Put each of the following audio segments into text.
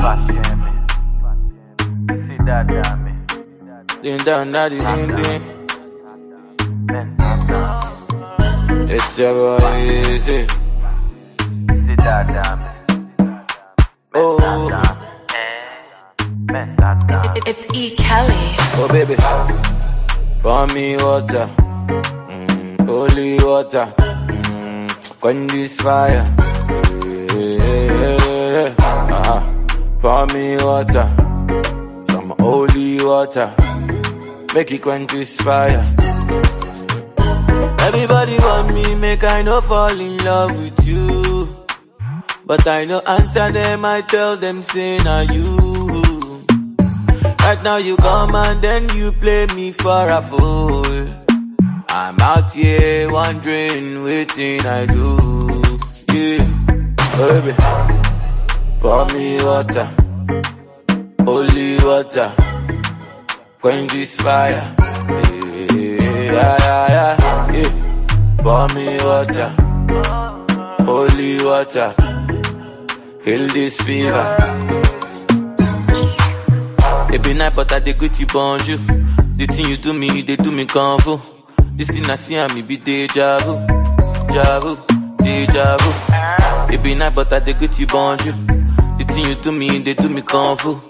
Fashemi. See that dame. Din dan da di din din. It's your boy Eazi. See that dame. Oh, It's E. Kelly. oh baby. Pour me water. Mm, holy water. Mm, quench this fire. Yeah, uh-huh. Pour me water. Some holy water. Make it quench this fire. Everybody want me, make I no fall in love with you. But I no answer them, I tell them, say, now you. Right now you come and then you play me for a fool. I'm out here wondering, waiting I do. Yeah, oh, baby, pour me water, holy water, quench this fire. Yeah, yeah, yeah, yeah. Pour me water, holy water, heal this fever. It be night, but I dey greet you bonjour. The thing you do me, they do me fu. This thing I see and me be deja vu, deja vu, deja vu. It be night, but I dey greet you bonjour. The thing you do me, they do me kung fu.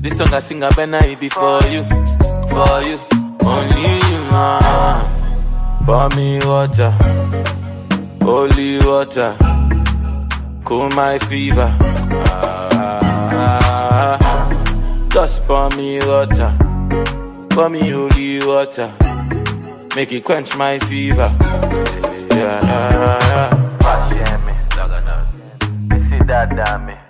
This song I sing, I better it be for you, for you, only you. Ah. Pour me water, holy water, cool my fever. Ah, just pour me water, pour me holy water, make it quench my fever. Yeah, yeah, yeah. Fashemi. See that dame. Menta dame. Menta dame. Fashemi.